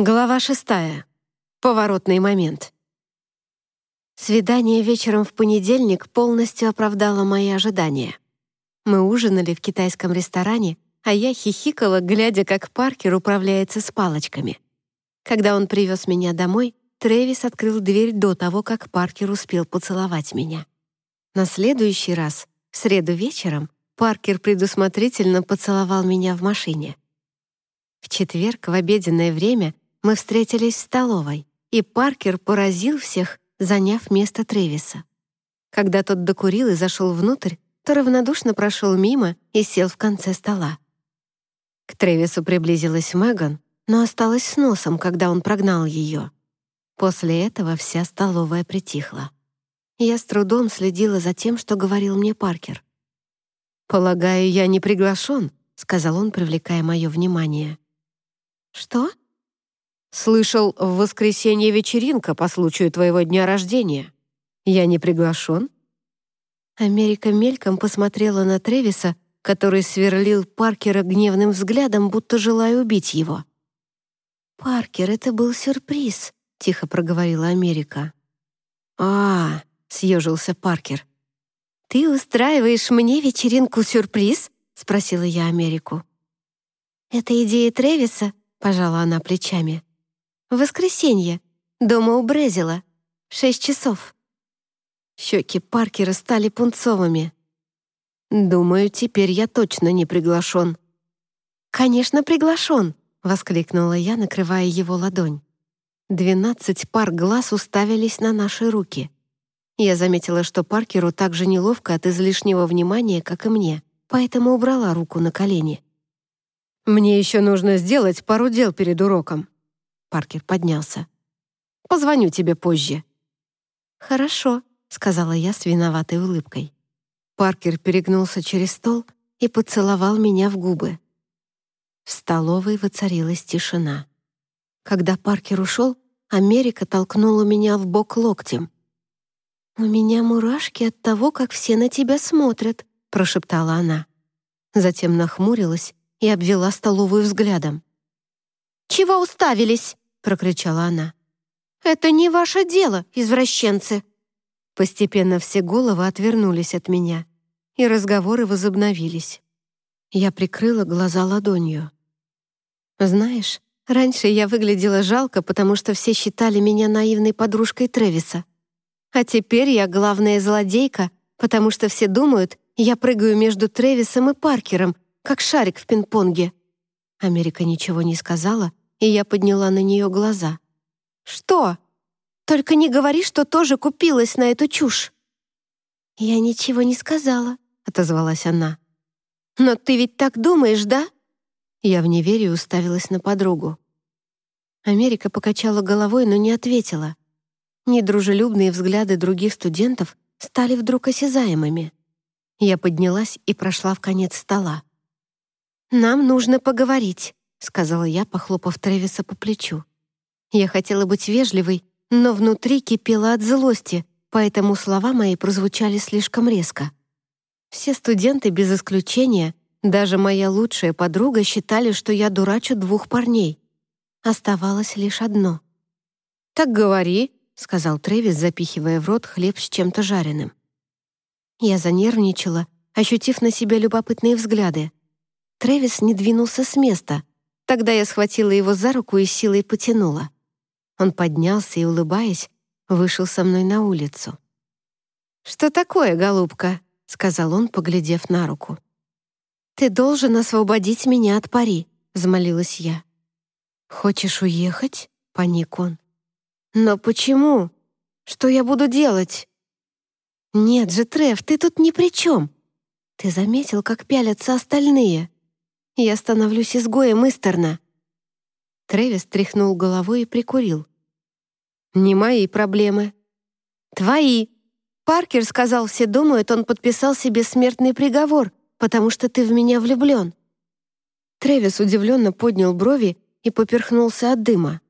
Глава шестая. Поворотный момент. Свидание вечером в понедельник полностью оправдало мои ожидания. Мы ужинали в китайском ресторане, а я хихикала, глядя, как Паркер управляется с палочками. Когда он привез меня домой, Трэвис открыл дверь до того, как Паркер успел поцеловать меня. На следующий раз, в среду вечером, Паркер предусмотрительно поцеловал меня в машине. В четверг в обеденное время мы встретились в столовой, и Паркер поразил всех, заняв место Тревиса. Когда тот докурил и зашел внутрь, то равнодушно прошел мимо и сел в конце стола. К Тревису приблизилась Меган, но осталась с носом, когда он прогнал ее. После этого вся столовая притихла. Я с трудом следила за тем, что говорил мне Паркер. «Полагаю, я не приглашен», — сказал он, привлекая мое внимание. «Что?» «Слышал, в воскресенье вечеринка по случаю твоего дня рождения. Я не приглашен?» Америка мельком посмотрела на Тревиса, который сверлил Паркера гневным взглядом, будто желая убить его. «Паркер, это был сюрприз», — тихо проговорила Америка. «А, — съежился Паркер. «Ты устраиваешь мне вечеринку-сюрприз?» — спросила я Америку. «Это идея Тревиса?» — пожала она плечами. «Воскресенье. Дома у Брезила. Шесть часов». Щеки Паркера стали пунцовыми. «Думаю, теперь я точно не приглашен». «Конечно, приглашен!» — воскликнула я, накрывая его ладонь. Двенадцать пар глаз уставились на наши руки. Я заметила, что Паркеру так же неловко от излишнего внимания, как и мне, поэтому убрала руку на колени. «Мне еще нужно сделать пару дел перед уроком». Паркер поднялся. «Позвоню тебе позже». «Хорошо», — сказала я с виноватой улыбкой. Паркер перегнулся через стол и поцеловал меня в губы. В столовой воцарилась тишина. Когда Паркер ушел, Америка толкнула меня в бок локтем. «У меня мурашки от того, как все на тебя смотрят», — прошептала она. Затем нахмурилась и обвела столовую взглядом. «Чего уставились?» — прокричала она. «Это не ваше дело, извращенцы!» Постепенно все головы отвернулись от меня, и разговоры возобновились. Я прикрыла глаза ладонью. «Знаешь, раньше я выглядела жалко, потому что все считали меня наивной подружкой Тревиса. А теперь я главная злодейка, потому что все думают, я прыгаю между Тревисом и Паркером, как шарик в пинг-понге». Америка ничего не сказала, и я подняла на нее глаза. «Что? Только не говори, что тоже купилась на эту чушь!» «Я ничего не сказала», — отозвалась она. «Но ты ведь так думаешь, да?» Я в неверии уставилась на подругу. Америка покачала головой, но не ответила. Недружелюбные взгляды других студентов стали вдруг осязаемыми. Я поднялась и прошла в конец стола. «Нам нужно поговорить», — сказала я, похлопав Тревиса по плечу. Я хотела быть вежливой, но внутри кипела от злости, поэтому слова мои прозвучали слишком резко. Все студенты без исключения, даже моя лучшая подруга, считали, что я дурачу двух парней. Оставалось лишь одно. «Так говори», — сказал Тревис, запихивая в рот хлеб с чем-то жареным. Я занервничала, ощутив на себя любопытные взгляды. Трэвис не двинулся с места. Тогда я схватила его за руку и силой потянула. Он поднялся и, улыбаясь, вышел со мной на улицу. «Что такое, голубка?» — сказал он, поглядев на руку. «Ты должен освободить меня от пари», — взмолилась я. «Хочешь уехать?» — паник он. «Но почему? Что я буду делать?» «Нет же, Трев, ты тут ни при чем. Ты заметил, как пялятся остальные?» Я становлюсь изгоем Истерна». Трэвис тряхнул головой и прикурил. «Не мои проблемы». «Твои. Паркер сказал, все думают, он подписал себе смертный приговор, потому что ты в меня влюблен». Трэвис удивленно поднял брови и поперхнулся от дыма.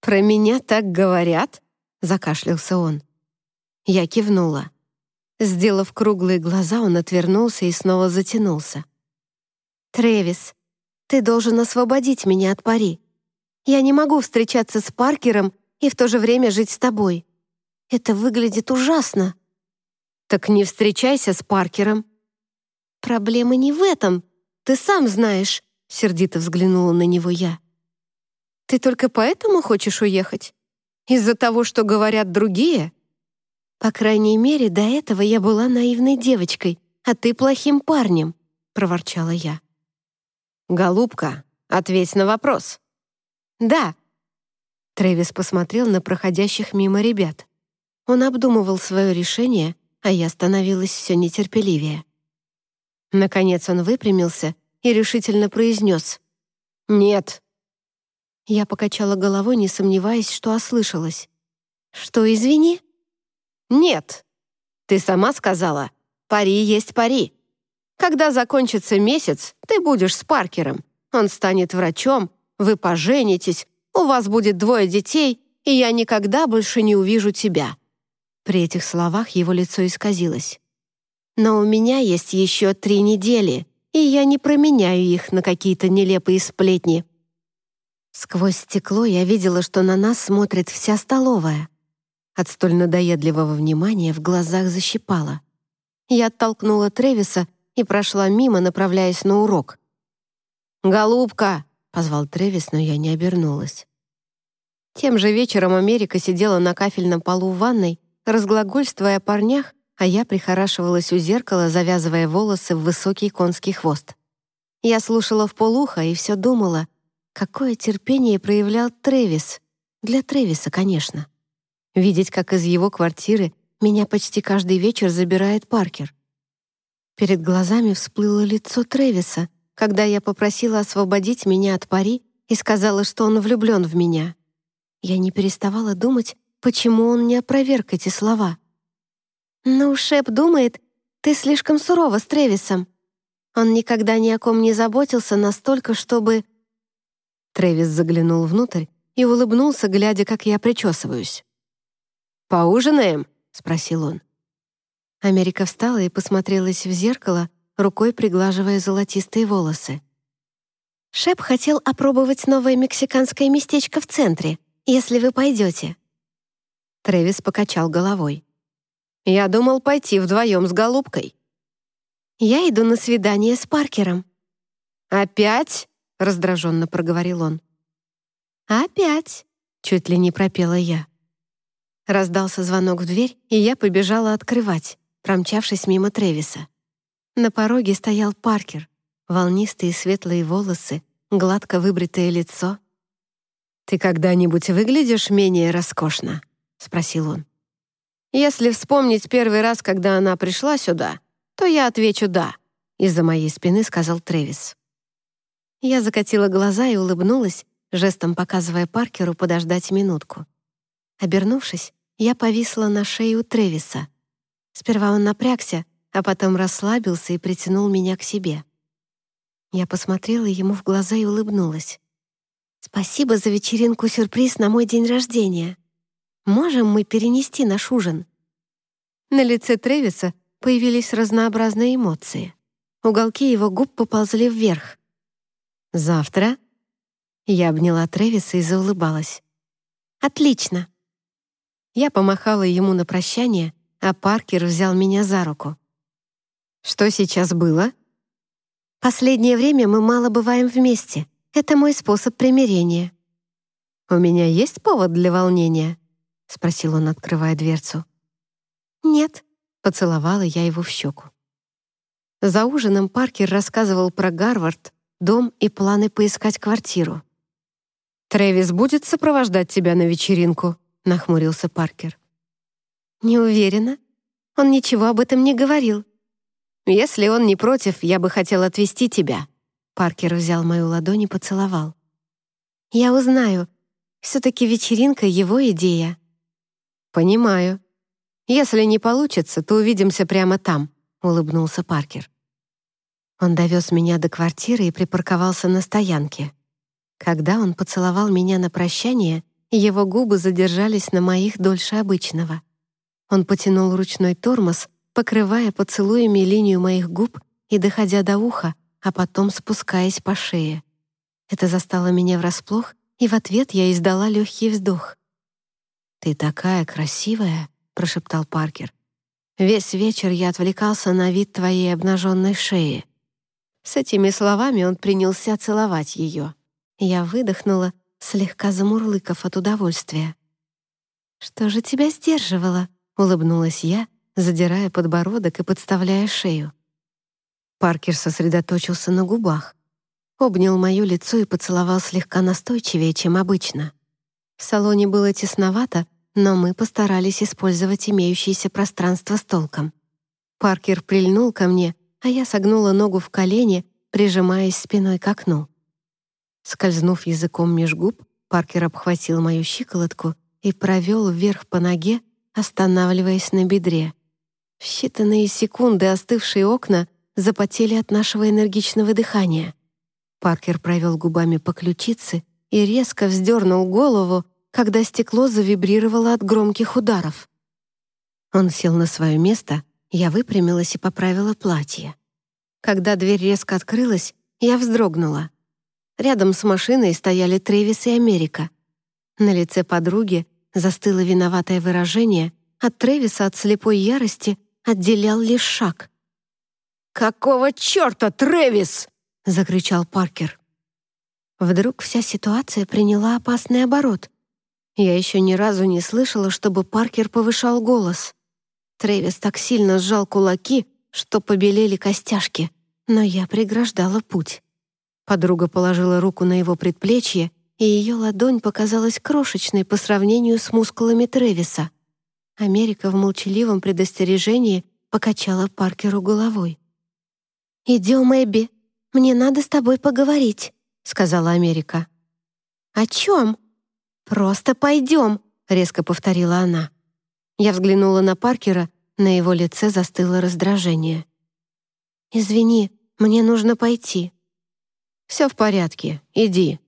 «Про меня так говорят?» — закашлялся он. Я кивнула. Сделав круглые глаза, он отвернулся и снова затянулся. «Трэвис, ты должен освободить меня от пари. Я не могу встречаться с Паркером и в то же время жить с тобой. Это выглядит ужасно». «Так не встречайся с Паркером». «Проблема не в этом. Ты сам знаешь», — сердито взглянула на него я. «Ты только поэтому хочешь уехать? Из-за того, что говорят другие?» «По крайней мере, до этого я была наивной девочкой, а ты плохим парнем», — проворчала я. «Голубка, ответь на вопрос». «Да». Трэвис посмотрел на проходящих мимо ребят. Он обдумывал свое решение, а я становилась все нетерпеливее. Наконец он выпрямился и решительно произнес «Нет». Я покачала головой, не сомневаясь, что ослышалась. «Что, извини?» «Нет. Ты сама сказала, пари есть пари. Когда закончится месяц, ты будешь с Паркером. Он станет врачом, вы поженитесь, у вас будет двое детей, и я никогда больше не увижу тебя». При этих словах его лицо исказилось. «Но у меня есть еще три недели, и я не променяю их на какие-то нелепые сплетни». Сквозь стекло я видела, что на нас смотрит вся столовая. От столь надоедливого внимания в глазах защипала. Я оттолкнула Тревиса и прошла мимо, направляясь на урок. «Голубка!» — позвал Тревис, но я не обернулась. Тем же вечером Америка сидела на кафельном полу в ванной, разглагольствуя о парнях, а я прихорашивалась у зеркала, завязывая волосы в высокий конский хвост. Я слушала в полухо и все думала, какое терпение проявлял Тревис. Для Тревиса, конечно. Видеть, как из его квартиры меня почти каждый вечер забирает Паркер. Перед глазами всплыло лицо Тревиса, когда я попросила освободить меня от пари и сказала, что он влюблен в меня. Я не переставала думать, почему он не опроверг эти слова. «Ну, Шеп думает, ты слишком сурова с Тревисом. Он никогда ни о ком не заботился настолько, чтобы...» Тревис заглянул внутрь и улыбнулся, глядя, как я причесываюсь. «Поужинаем?» — спросил он. Америка встала и посмотрелась в зеркало, рукой приглаживая золотистые волосы. «Шеп хотел опробовать новое мексиканское местечко в центре, если вы пойдете». Трэвис покачал головой. «Я думал пойти вдвоем с голубкой». «Я иду на свидание с Паркером». «Опять?» — раздраженно проговорил он. «Опять?» — чуть ли не пропела я. Раздался звонок в дверь, и я побежала открывать, промчавшись мимо Тревиса. На пороге стоял Паркер, волнистые светлые волосы, гладко выбритое лицо. «Ты когда-нибудь выглядишь менее роскошно?» — спросил он. «Если вспомнить первый раз, когда она пришла сюда, то я отвечу «да», — из-за моей спины сказал Тревис. Я закатила глаза и улыбнулась, жестом показывая Паркеру подождать минутку. Обернувшись, я повисла на шею Тревиса. Сперва он напрягся, а потом расслабился и притянул меня к себе. Я посмотрела ему в глаза и улыбнулась. «Спасибо за вечеринку-сюрприз на мой день рождения. Можем мы перенести наш ужин?» На лице Тревиса появились разнообразные эмоции. Уголки его губ поползли вверх. «Завтра?» Я обняла Тревиса и заулыбалась. «Отлично!» Я помахала ему на прощание, а Паркер взял меня за руку. «Что сейчас было?» «Последнее время мы мало бываем вместе. Это мой способ примирения». «У меня есть повод для волнения?» — спросил он, открывая дверцу. «Нет», — поцеловала я его в щеку. За ужином Паркер рассказывал про Гарвард, дом и планы поискать квартиру. «Трэвис будет сопровождать тебя на вечеринку?» нахмурился Паркер. «Не уверена. Он ничего об этом не говорил». «Если он не против, я бы хотел отвезти тебя». Паркер взял мою ладонь и поцеловал. «Я узнаю. Все-таки вечеринка — его идея». «Понимаю. Если не получится, то увидимся прямо там», — улыбнулся Паркер. Он довез меня до квартиры и припарковался на стоянке. Когда он поцеловал меня на прощание, его губы задержались на моих дольше обычного. Он потянул ручной тормоз, покрывая поцелуями линию моих губ и доходя до уха, а потом спускаясь по шее. Это застало меня врасплох, и в ответ я издала легкий вздох. «Ты такая красивая», — прошептал Паркер. «Весь вечер я отвлекался на вид твоей обнаженной шеи». С этими словами он принялся целовать ее. Я выдохнула, слегка замурлыков от удовольствия. «Что же тебя сдерживало?» — улыбнулась я, задирая подбородок и подставляя шею. Паркер сосредоточился на губах, обнял мое лицо и поцеловал слегка настойчивее, чем обычно. В салоне было тесновато, но мы постарались использовать имеющееся пространство с толком. Паркер прильнул ко мне, а я согнула ногу в колени, прижимаясь спиной к окну. Скользнув языком меж губ, Паркер обхватил мою щиколотку и провел вверх по ноге, останавливаясь на бедре. В считанные секунды остывшие окна запотели от нашего энергичного дыхания. Паркер провел губами по ключице и резко вздернул голову, когда стекло завибрировало от громких ударов. Он сел на свое место, я выпрямилась и поправила платье. Когда дверь резко открылась, я вздрогнула. Рядом с машиной стояли Трэвис и Америка. На лице подруги застыло виноватое выражение, от Трэвиса от слепой ярости отделял лишь шаг. «Какого черта, Трэвис?» — закричал Паркер. Вдруг вся ситуация приняла опасный оборот. Я еще ни разу не слышала, чтобы Паркер повышал голос. Трэвис так сильно сжал кулаки, что побелели костяшки, но я преграждала путь. Подруга положила руку на его предплечье, и ее ладонь показалась крошечной по сравнению с мускулами Трэвиса. Америка в молчаливом предостережении покачала Паркеру головой. «Идем, Эбби, мне надо с тобой поговорить», — сказала Америка. «О чем?» «Просто пойдем», — резко повторила она. Я взглянула на Паркера, на его лице застыло раздражение. «Извини, мне нужно пойти». «Все в порядке, иди».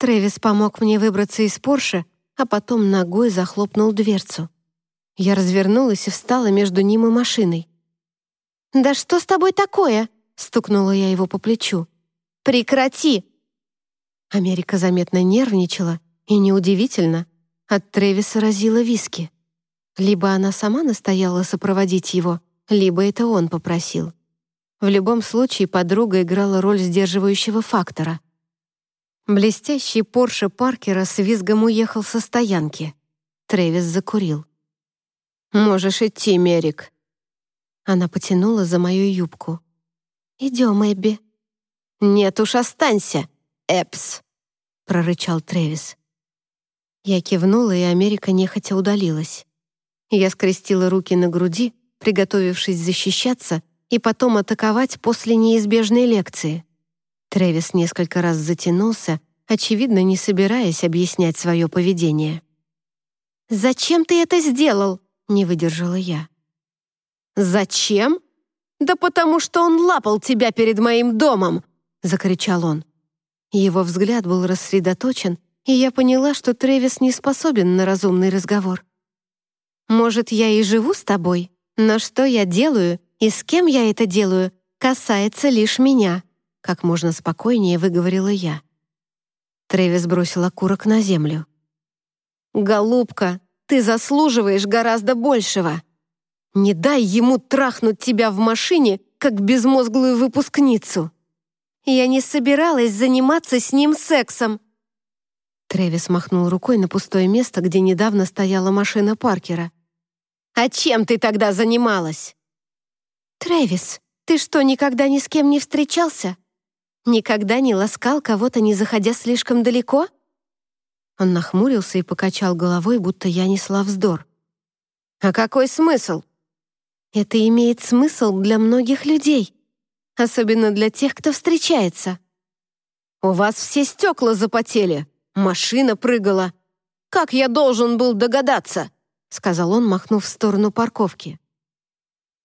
Трэвис помог мне выбраться из Порше, а потом ногой захлопнул дверцу. Я развернулась и встала между ним и машиной. «Да что с тобой такое?» — стукнула я его по плечу. «Прекрати!» Америка заметно нервничала, и неудивительно, от Трэвиса разила виски. Либо она сама настояла сопроводить его, либо это он попросил. В любом случае подруга играла роль сдерживающего фактора. Блестящий Порше Паркера с визгом уехал со стоянки. Трэвис закурил. «Можешь идти, Мерик». Она потянула за мою юбку. «Идем, Эбби». «Нет уж, останься, Эпс», — прорычал Трэвис. Я кивнула, и Америка нехотя удалилась. Я скрестила руки на груди, приготовившись защищаться и потом атаковать после неизбежной лекции. Трэвис несколько раз затянулся, очевидно, не собираясь объяснять свое поведение. «Зачем ты это сделал?» не выдержала я. «Зачем? Да потому что он лапал тебя перед моим домом!» — закричал он. Его взгляд был рассредоточен, и я поняла, что Трэвис не способен на разумный разговор. «Может, я и живу с тобой, но что я делаю и с кем я это делаю, касается лишь меня», как можно спокойнее выговорила я. Трэвис бросил окурок на землю. «Голубка, ты заслуживаешь гораздо большего. Не дай ему трахнуть тебя в машине, как безмозглую выпускницу. Я не собиралась заниматься с ним сексом». Трэвис махнул рукой на пустое место, где недавно стояла машина Паркера. «А чем ты тогда занималась?» «Трэвис, ты что, никогда ни с кем не встречался? Никогда не ласкал кого-то, не заходя слишком далеко?» Он нахмурился и покачал головой, будто я несла вздор. «А какой смысл?» «Это имеет смысл для многих людей, особенно для тех, кто встречается». «У вас все стекла запотели, машина прыгала. Как я должен был догадаться?» сказал он, махнув в сторону парковки.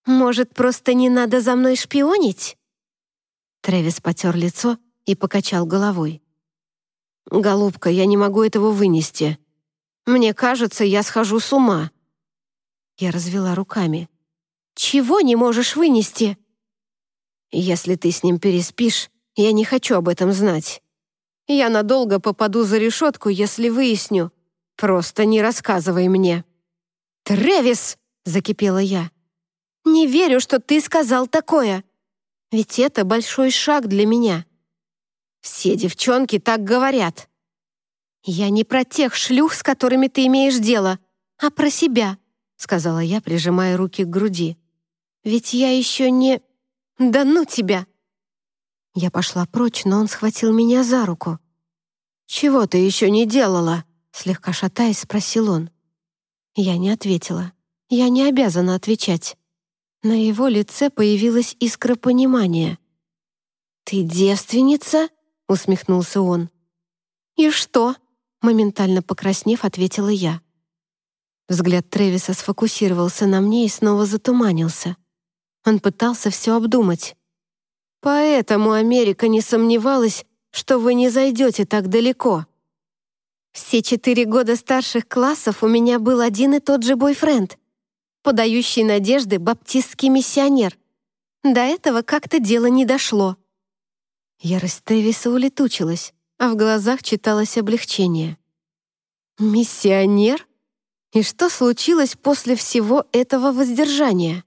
«Может, просто не надо за мной шпионить?» Трэвис потер лицо и покачал головой. «Голубка, я не могу этого вынести. Мне кажется, я схожу с ума». Я развела руками. «Чего не можешь вынести?» «Если ты с ним переспишь, я не хочу об этом знать». Я надолго попаду за решетку, если выясню. Просто не рассказывай мне». «Трэвис!» — закипела я. «Не верю, что ты сказал такое. Ведь это большой шаг для меня. Все девчонки так говорят. Я не про тех шлюх, с которыми ты имеешь дело, а про себя», — сказала я, прижимая руки к груди. «Ведь я еще не... Да ну тебя!» Я пошла прочь, но он схватил меня за руку. «Чего ты еще не делала?» Слегка шатаясь, спросил он. Я не ответила. Я не обязана отвечать. На его лице появилась искра понимания. «Ты девственница?» — усмехнулся он. «И что?» — моментально покраснев, ответила я. Взгляд Тревиса сфокусировался на мне и снова затуманился. Он пытался все обдумать. «Поэтому Америка не сомневалась, что вы не зайдете так далеко», все четыре года старших классов у меня был один и тот же бойфренд, подающий надежды баптистский миссионер. До этого как-то дело не дошло. Ярость Тевиса улетучилась, а в глазах читалось облегчение. «Миссионер? И что случилось после всего этого воздержания?»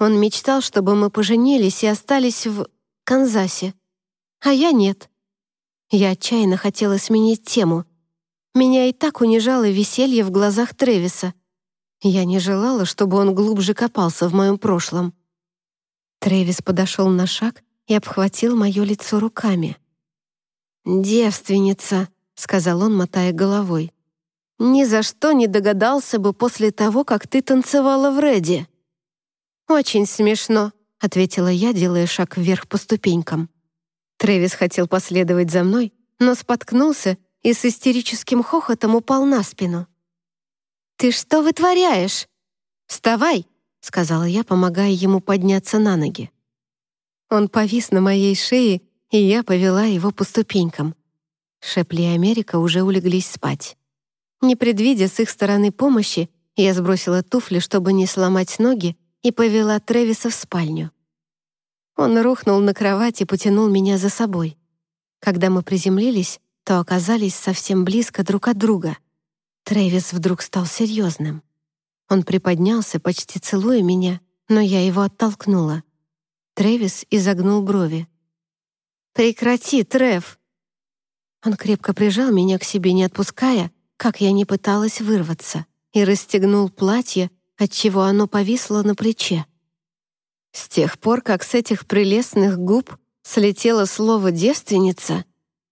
Он мечтал, чтобы мы поженились и остались в Канзасе. А я нет. Я отчаянно хотела сменить тему. Меня и так унижало веселье в глазах Тревиса. Я не желала, чтобы он глубже копался в моем прошлом. Тревис подошел на шаг и обхватил мое лицо руками. «Девственница», — сказал он, мотая головой. «Ни за что не догадался бы после того, как ты танцевала в Реди». «Очень смешно», — ответила я, делая шаг вверх по ступенькам. Трэвис хотел последовать за мной, но споткнулся и с истерическим хохотом упал на спину. «Ты что вытворяешь? Вставай!» — сказала я, помогая ему подняться на ноги. Он повис на моей шее, и я повела его по ступенькам. Шепли и Америка уже улеглись спать. Не предвидя с их стороны помощи, я сбросила туфли, чтобы не сломать ноги, и повела Тревиса в спальню. Он рухнул на кровать и потянул меня за собой. Когда мы приземлились, то оказались совсем близко друг от друга. Трэвис вдруг стал серьезным. Он приподнялся, почти целуя меня, но я его оттолкнула. Трэвис изогнул брови. «Прекрати, Трэв!» Он крепко прижал меня к себе, не отпуская, как я не пыталась вырваться, и расстегнул платье, отчего оно повисло на плече. С тех пор, как с этих прелестных губ слетело слово «девственница»,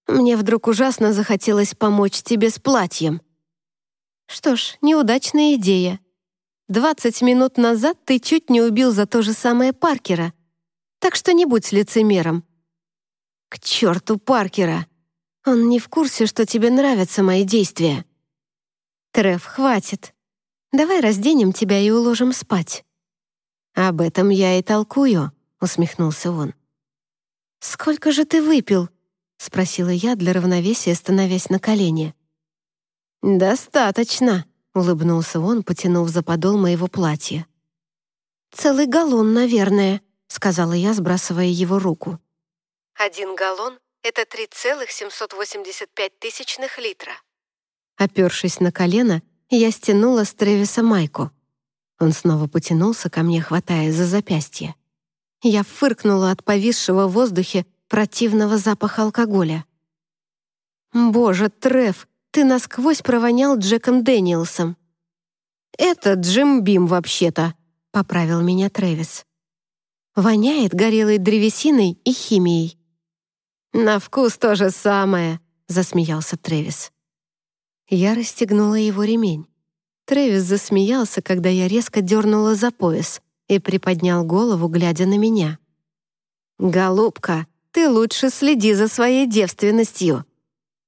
мне вдруг ужасно захотелось помочь тебе с платьем. Что ж, неудачная идея. Двадцать минут назад ты чуть не убил за то же самое Паркера, так что не будь лицемером. К черту Паркера! Он не в курсе, что тебе нравятся мои действия. Треф, хватит. Давай разденем тебя и уложим спать. «Об этом я и толкую», — усмехнулся он. «Сколько же ты выпил?» — спросила я для равновесия, становясь на колени. «Достаточно», — улыбнулся он, потянув за подол моего платья. «Целый галлон, наверное», — сказала я, сбрасывая его руку. «Один галлон — это 3,785 тысячных литра». Опершись на колено, я стянула с Тревиса майку. Он снова потянулся ко мне, хватая за запястье. Я фыркнула от повисшего в воздухе противного запаха алкоголя. «Боже, Треф, ты насквозь провонял Джеком Дэниелсом». «Это Джим Бим, вообще-то», — поправил меня Трэвис. «Воняет горелой древесиной и химией». «На вкус то же самое», — засмеялся Трэвис. Я расстегнула его ремень. Трэвис засмеялся, когда я резко дернула за пояс и приподнял голову, глядя на меня. «Голубка, ты лучше следи за своей девственностью.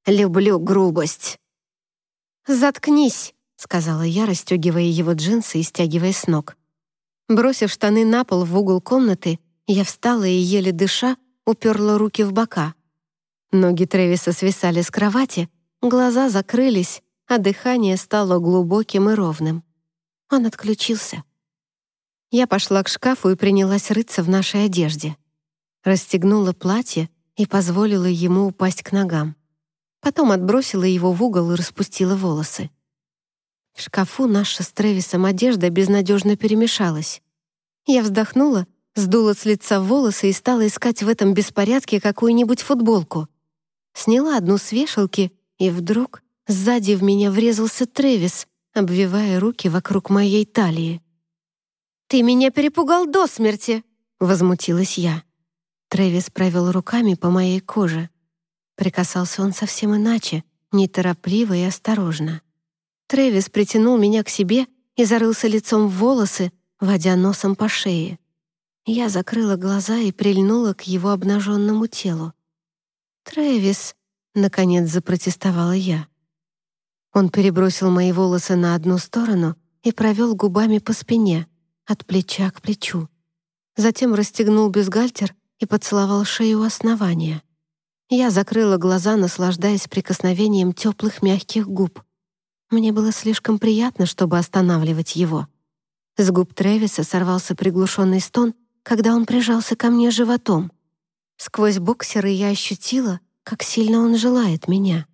Люблю грубость». «Заткнись», — сказала я, расстегивая его джинсы и стягивая с ног. Бросив штаны на пол в угол комнаты, я встала и, еле дыша, уперла руки в бока. Ноги Трэвиса свисали с кровати, глаза закрылись, а дыхание стало глубоким и ровным. Он отключился. Я пошла к шкафу и принялась рыться в нашей одежде. Расстегнула платье и позволила ему упасть к ногам. Потом отбросила его в угол и распустила волосы. В шкафу наша с Тревисом одежда безнадежно перемешалась. Я вздохнула, сдула с лица волосы и стала искать в этом беспорядке какую-нибудь футболку. Сняла одну с вешалки, и вдруг сзади в меня врезался Тревис, обвивая руки вокруг моей талии. «Ты меня перепугал до смерти!» — возмутилась я. Трэвис провел руками по моей коже. Прикасался он совсем иначе, неторопливо и осторожно. Трэвис притянул меня к себе и зарылся лицом в волосы, водя носом по шее. Я закрыла глаза и прильнула к его обнаженному телу. «Трэвис», — наконец запротестовала я. Он перебросил мои волосы на одну сторону и провел губами по спине, от плеча к плечу. Затем расстегнул бюстгальтер и поцеловал шею основания. Я закрыла глаза, наслаждаясь прикосновением теплых мягких губ. Мне было слишком приятно, чтобы останавливать его. С губ Трэвиса сорвался приглушенный стон, когда он прижался ко мне животом. Сквозь боксеры я ощутила, как сильно он желает меня.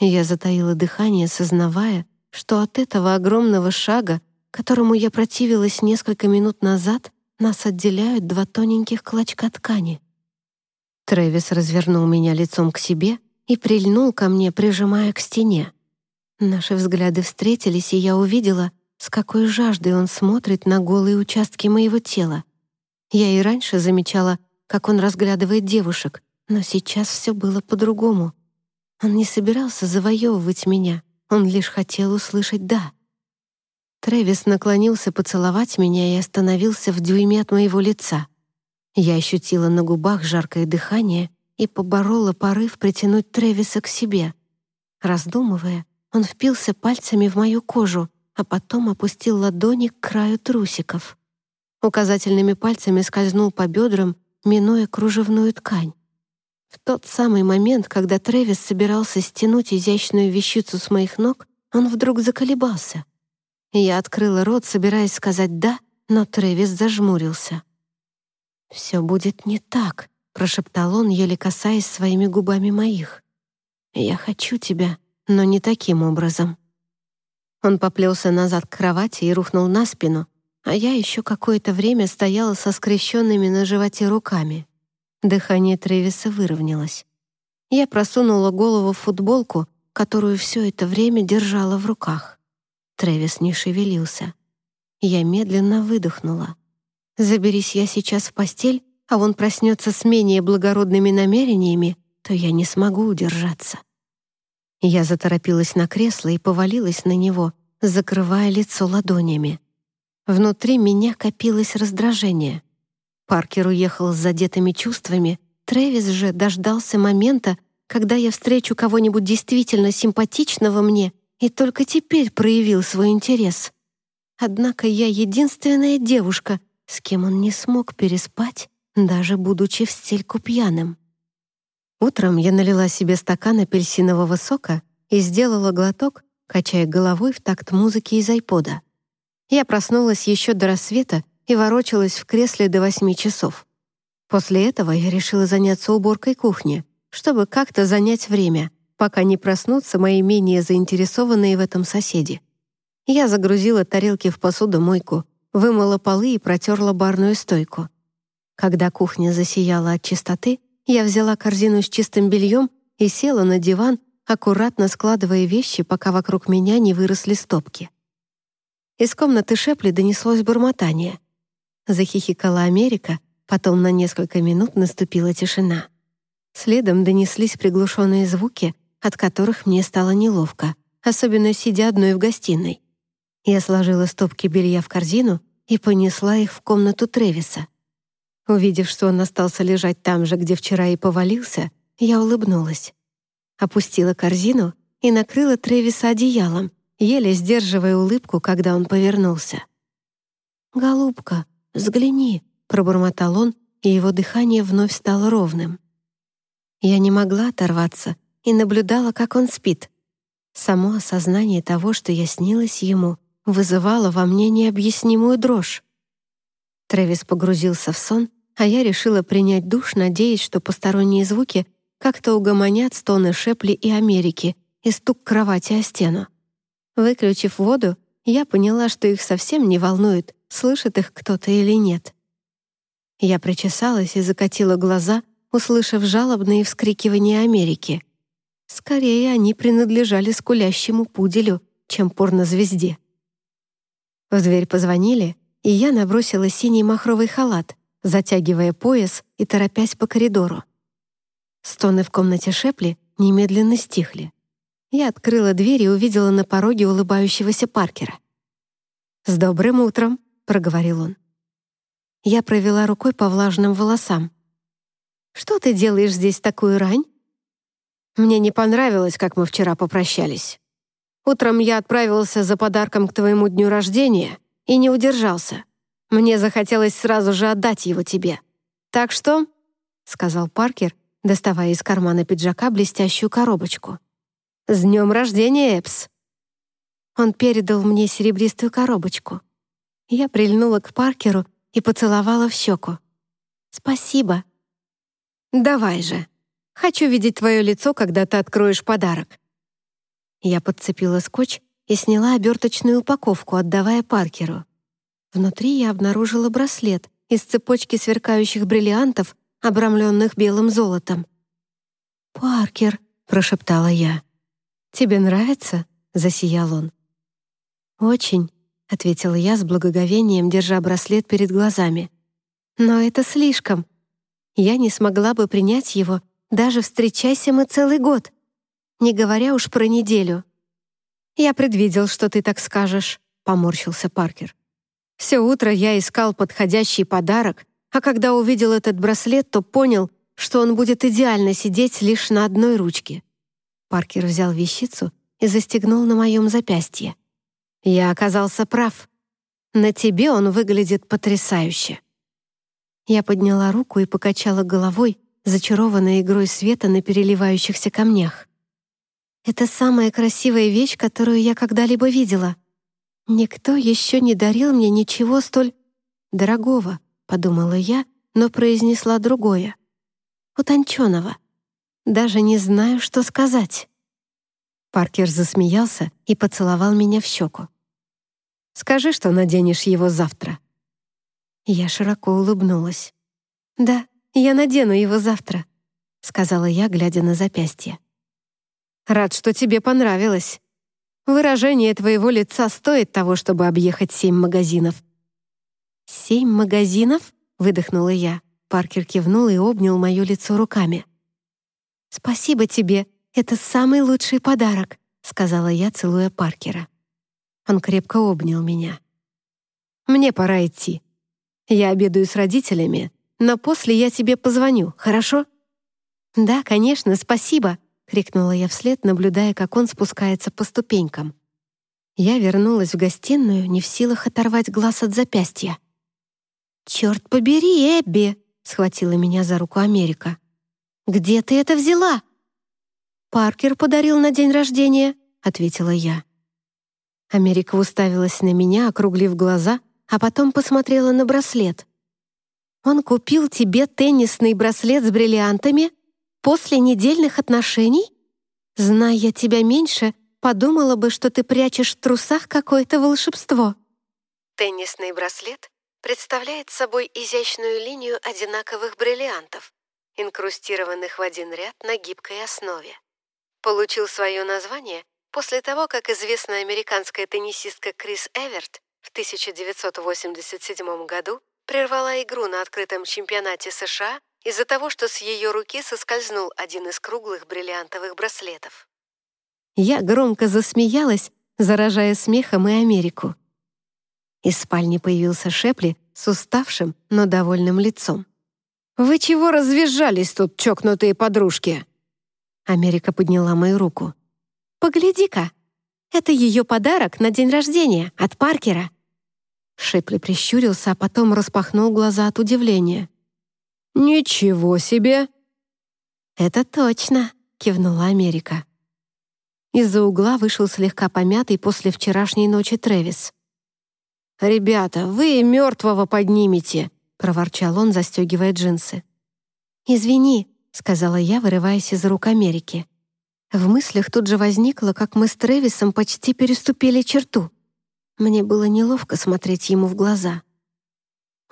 Я затаила дыхание, сознавая, что от этого огромного шага которому я противилась несколько минут назад, нас отделяют два тоненьких клочка ткани. Трэвис развернул меня лицом к себе и прильнул ко мне, прижимая к стене. Наши взгляды встретились, и я увидела, с какой жаждой он смотрит на голые участки моего тела. Я и раньше замечала, как он разглядывает девушек, но сейчас все было по-другому. Он не собирался завоевывать меня, он лишь хотел услышать «да». Трэвис наклонился поцеловать меня и остановился в дюйме от моего лица. Я ощутила на губах жаркое дыхание и поборола порыв притянуть Трэвиса к себе. Раздумывая, он впился пальцами в мою кожу, а потом опустил ладони к краю трусиков. Указательными пальцами скользнул по бедрам, минуя кружевную ткань. В тот самый момент, когда Трэвис собирался стянуть изящную вещицу с моих ног, он вдруг заколебался — я открыла рот, собираясь сказать «да», но Трэвис зажмурился. «Все будет не так», — прошептал он, еле касаясь своими губами моих. «Я хочу тебя, но не таким образом». Он поплелся назад к кровати и рухнул на спину, а я еще какое-то время стояла со скрещенными на животе руками. Дыхание Трэвиса выровнялось. Я просунула голову в футболку, которую все это время держала в руках. Трэвис не шевелился. Я медленно выдохнула. Заберись я сейчас в постель, а он проснется с менее благородными намерениями, то я не смогу удержаться. Я заторопилась на кресло и повалилась на него, закрывая лицо ладонями. Внутри меня копилось раздражение. Паркер уехал с задетыми чувствами, Трэвис же дождался момента, когда я встречу кого-нибудь действительно симпатичного мне и только теперь проявил свой интерес. Однако я единственная девушка, с кем он не смог переспать, даже будучи в стельку пьяным. Утром я налила себе стакан апельсинового сока и сделала глоток, качая головой в такт музыки из айпода. Я проснулась еще до рассвета и ворочалась в кресле до восьми часов. После этого я решила заняться уборкой кухни, чтобы как-то занять время — пока не проснутся мои менее заинтересованные в этом соседи. Я загрузила тарелки в посудомойку, вымыла полы и протерла барную стойку. Когда кухня засияла от чистоты, я взяла корзину с чистым бельем и села на диван, аккуратно складывая вещи, пока вокруг меня не выросли стопки. Из комнаты Шепли донеслось бормотание. Захихикала Америка, потом на несколько минут наступила тишина. Следом донеслись приглушенные звуки, от которых мне стало неловко, особенно сидя одной в гостиной. Я сложила стопки белья в корзину и понесла их в комнату Тревиса. Увидев, что он остался лежать там же, где вчера и повалился, я улыбнулась. Опустила корзину и накрыла Тревиса одеялом, еле сдерживая улыбку, когда он повернулся. «Голубка, взгляни», — пробормотал он, и его дыхание вновь стало ровным. Я не могла оторваться и наблюдала, как он спит. Само осознание того, что я снилась ему, вызывало во мне необъяснимую дрожь. Трэвис погрузился в сон, а я решила принять душ, надеясь, что посторонние звуки как-то угомонят стоны Шепли и Америки и стук кровати о стену. Выключив воду, я поняла, что их совсем не волнует, слышит их кто-то или нет. Я причесалась и закатила глаза, услышав жалобные вскрикивания Америки. Скорее, они принадлежали скулящему пуделю, чем порнозвезде. В дверь позвонили, и я набросила синий махровый халат, затягивая пояс и торопясь по коридору. Стоны в комнате Шепли немедленно стихли. Я открыла дверь и увидела на пороге улыбающегося Паркера. «С добрым утром», — проговорил он. Я провела рукой по влажным волосам. «Что ты делаешь здесь такую рань?» «Мне не понравилось, как мы вчера попрощались. Утром я отправился за подарком к твоему дню рождения и не удержался. Мне захотелось сразу же отдать его тебе. Так что...» — сказал Паркер, доставая из кармана пиджака блестящую коробочку. «С днем рождения, Эпс!» Он передал мне серебристую коробочку. Я прильнула к Паркеру и поцеловала в щеку. «Спасибо». «Давай же. Хочу видеть твое лицо, когда ты откроешь подарок». Я подцепила скотч и сняла оберточную упаковку, отдавая Паркеру. Внутри я обнаружила браслет из цепочки сверкающих бриллиантов, обрамленных белым золотом. «Паркер», — прошептала я. «Тебе нравится?» — засиял он. «Очень», — ответила я с благоговением, держа браслет перед глазами. «Но это слишком. Я не смогла бы принять его, даже встречайся мы целый год, не говоря уж про неделю». «Я предвидел, что ты так скажешь», — поморщился Паркер. «Все утро я искал подходящий подарок, а когда увидел этот браслет, то понял, что он будет идеально сидеть лишь на одной ручке». Паркер взял вещицу и застегнул на моем запястье. Я оказался прав. На тебе он выглядит потрясающе. Я подняла руку и покачала головой, зачарованная игрой света на переливающихся камнях. Это самая красивая вещь, которую я когда-либо видела. Никто еще не дарил мне ничего столь дорогого, подумала я, но произнесла другое. Утонченного. Даже не знаю, что сказать. Паркер засмеялся и поцеловал меня в щеку. «Скажи, что наденешь его завтра». Я широко улыбнулась. «Да, я надену его завтра», — сказала я, глядя на запястье. Рад, что тебе понравилось. Выражение твоего лица стоит того, чтобы объехать семь магазинов». «Семь магазинов?» — выдохнула я. Паркер кивнул и обнял мое лицо руками. «Спасибо тебе, это самый лучший подарок», — сказала я, целуя Паркера. Он крепко обнял меня. «Мне пора идти. Я обедаю с родителями, но после я тебе позвоню, хорошо?» «Да, конечно, спасибо», крикнула я вслед, наблюдая, как он спускается по ступенькам. Я вернулась в гостиную, не в силах оторвать глаз от запястья. «Черт побери, Эбби!» — схватила меня за руку Америка. «Где ты это взяла?» «Паркер подарил на день рождения», — ответила я. Америка уставилась на меня, округлив глаза, а потом посмотрела на браслет. «Он купил тебе теннисный браслет с бриллиантами?» После недельных отношений? Зная тебя меньше, подумала бы, что ты прячешь в трусах какое-то волшебство. Теннисный браслет представляет собой изящную линию одинаковых бриллиантов, инкрустированных в один ряд на гибкой основе. Получил свое название после того, как известная американская теннисистка Крис Эверт в 1987 году прервала игру на открытом чемпионате США из-за того, что с ее руки соскользнул один из круглых бриллиантовых браслетов. Я громко засмеялась, заражая смехом и Америку. Из спальни появился Шепли с уставшим, но довольным лицом. «Вы чего развизжались тут, чокнутые подружки?» Америка подняла мою руку. «Погляди-ка, это ее подарок на день рождения от Паркера». Шепли прищурился, а потом распахнул глаза от удивления. «Ничего себе!» «Это точно!» — кивнула Америка. Из-за угла вышел слегка помятый после вчерашней ночи Трэвис. «Ребята, вы и мертвого поднимете!» — проворчал он, застегивая джинсы. «Извини», — сказала я, вырываясь из рук Америки. В мыслях тут же возникло, как мы с Трэвисом почти переступили черту. Мне было неловко смотреть ему в глаза.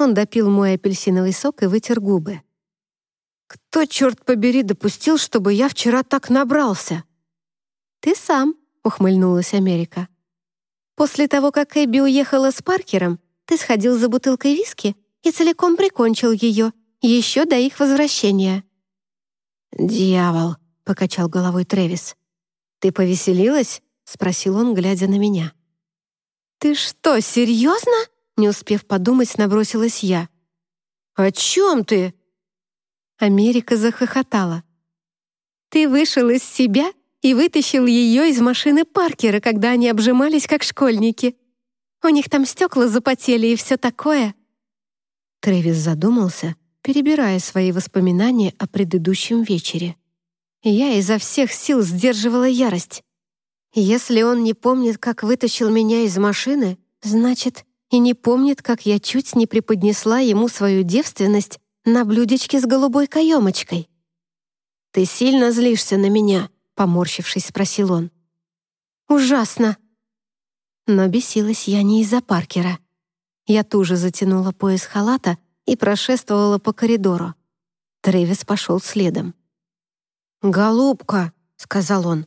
Он допил мой апельсиновый сок и вытер губы. «Кто, черт побери, допустил, чтобы я вчера так набрался?» «Ты сам», — ухмыльнулась Америка. «После того, как Эбби уехала с Паркером, ты сходил за бутылкой виски и целиком прикончил ее, еще до их возвращения». «Дьявол!» — покачал головой Трэвис. «Ты повеселилась?» — спросил он, глядя на меня. «Ты что, серьезно?» — не успев подумать, набросилась я. «О чем ты?» Америка захохотала. «Ты вышел из себя и вытащил ее из машины Паркера, когда они обжимались как школьники. У них там стекла запотели и все такое». Трэвис задумался, перебирая свои воспоминания о предыдущем вечере. Я изо всех сил сдерживала ярость. Если он не помнит, как вытащил меня из машины, значит, и не помнит, как я чуть не преподнесла ему свою девственность на блюдечке с голубой каемочкой. «Ты сильно злишься на меня?» — поморщившись, спросил он. «Ужасно!» Но бесилась я не из-за Паркера. Я туже затянула пояс халата и прошествовала по коридору. Трэвис пошел следом. «Голубка», — сказал он.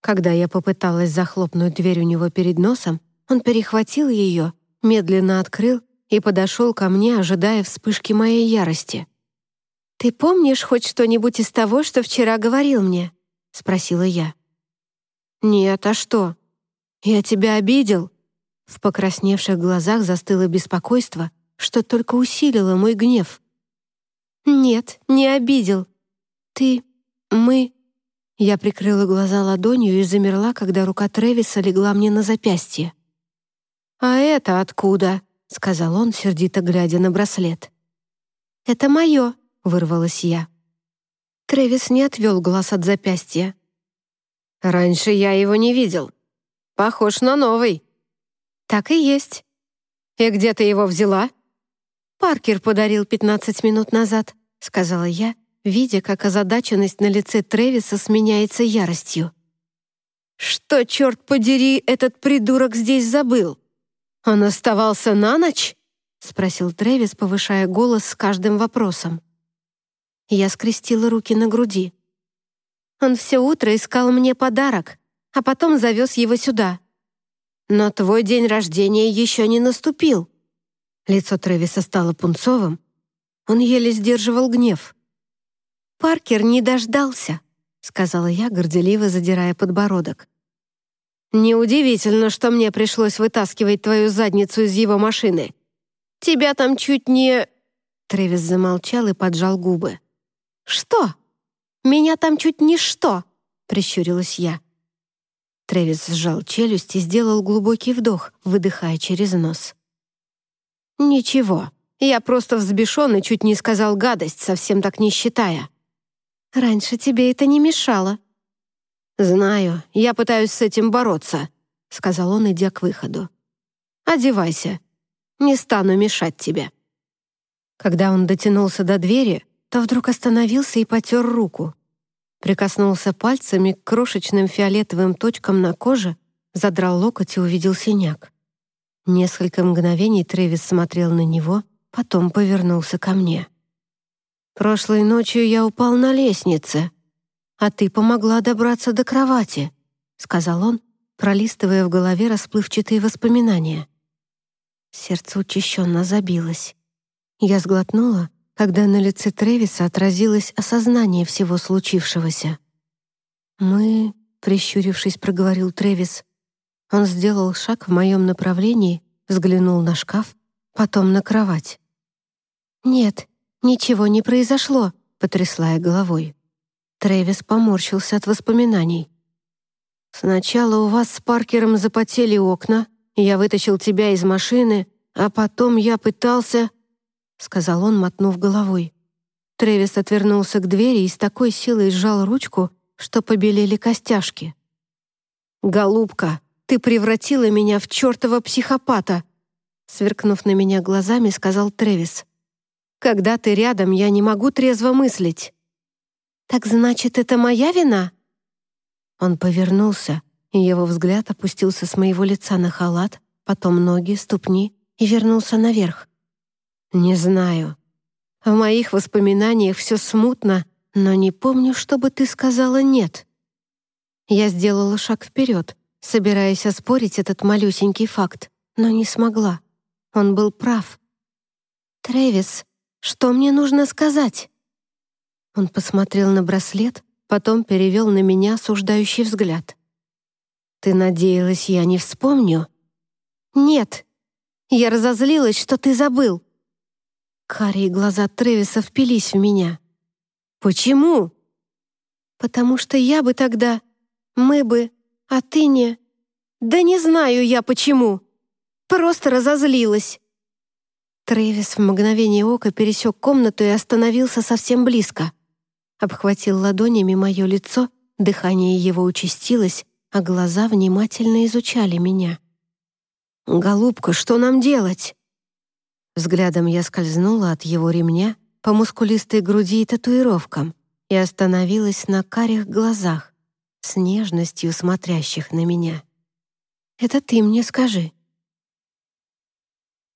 Когда я попыталась захлопнуть дверь у него перед носом, он перехватил ее, медленно открыл и подошел ко мне, ожидая вспышки моей ярости. «Ты помнишь хоть что-нибудь из того, что вчера говорил мне?» — спросила я. «Нет, а что? Я тебя обидел?» В покрасневших глазах застыло беспокойство, что только усилило мой гнев. «Нет, не обидел. Ты мы...» Я прикрыла глаза ладонью и замерла, когда рука Тревиса легла мне на запястье. «А это откуда?» — сказал он, сердито глядя на браслет. «Это мое», — вырвалась я. Тревис не отвел глаз от запястья. «Раньше я его не видел. Похож на новый». «Так и есть». «И где ты его взяла?» «Паркер подарил 15 минут назад», — сказала я, видя, как озадаченность на лице Тревиса сменяется яростью. «Что, черт подери, этот придурок здесь забыл? Он оставался на ночь?» — спросил Тревис, повышая голос с каждым вопросом. Я скрестила руки на груди. Он все утро искал мне подарок, а потом завез его сюда. Но твой день рождения еще не наступил. Лицо Трэвиса стало пунцовым. Он еле сдерживал гнев. «Паркер не дождался», — сказала я, горделиво задирая подбородок. «Неудивительно, что мне пришлось вытаскивать твою задницу из его машины. Тебя там чуть не...» Трэвис замолчал и поджал губы. «Что? Меня там чуть не что?» — прищурилась я. Трэвис сжал челюсть и сделал глубокий вдох, выдыхая через нос. «Ничего, я просто взбешен и чуть не сказал гадость, совсем так не считая». «Раньше тебе это не мешало». «Знаю, я пытаюсь с этим бороться», — сказал он, идя к выходу. «Одевайся. Не стану мешать тебе». Когда он дотянулся до двери, то вдруг остановился и потер руку. Прикоснулся пальцами к крошечным фиолетовым точкам на коже, задрал локоть и увидел синяк. Несколько мгновений Трэвис смотрел на него, потом повернулся ко мне. Прошлой ночью я упал на лестнице, а ты помогла добраться до кровати», — сказал он, пролистывая в голове расплывчатые воспоминания. Сердце учащенно забилось. Я сглотнула, когда на лице Тревиса отразилось осознание всего случившегося. «Мы...» — прищурившись, проговорил Тревис. Он сделал шаг в моем направлении, взглянул на шкаф, потом на кровать. «Нет, «Ничего не произошло», — потрясла я головой. Трэвис поморщился от воспоминаний. «Сначала у вас с Паркером запотели окна, я вытащил тебя из машины, а потом я пытался...» — сказал он, мотнув головой. Трэвис отвернулся к двери и с такой силой сжал ручку, что побелели костяшки. «Голубка, ты превратила меня в чертова психопата!» Сверкнув на меня глазами, сказал Трэвис. Когда ты рядом, я не могу трезво мыслить». «Так значит, это моя вина?» Он повернулся, и его взгляд опустился с моего лица на халат, потом ноги, ступни и вернулся наверх. «Не знаю. В моих воспоминаниях все смутно, но не помню, чтобы ты сказала «нет». Я сделала шаг вперед, собираясь оспорить этот малюсенький факт, но не смогла. Он был прав. «Трэвис, что мне нужно сказать?» Он посмотрел на браслет, потом перевел на меня осуждающий взгляд. «Ты надеялась, я не вспомню?» «Нет. Я разозлилась, что ты забыл». Карие глаза Трэвиса впились в меня. «Почему?» «Потому что я бы тогда... Мы бы... А ты не...» «Да не знаю я почему. Просто разозлилась». Трэвис в мгновение ока пересек комнату и остановился совсем близко. Обхватил ладонями мое лицо, дыхание его участилось, а глаза внимательно изучали меня. «Голубка, что нам делать?» Взглядом я скользнула от его ремня по мускулистой груди и татуировкам и остановилась на карих глазах, с нежностью смотрящих на меня. «Это ты мне скажи».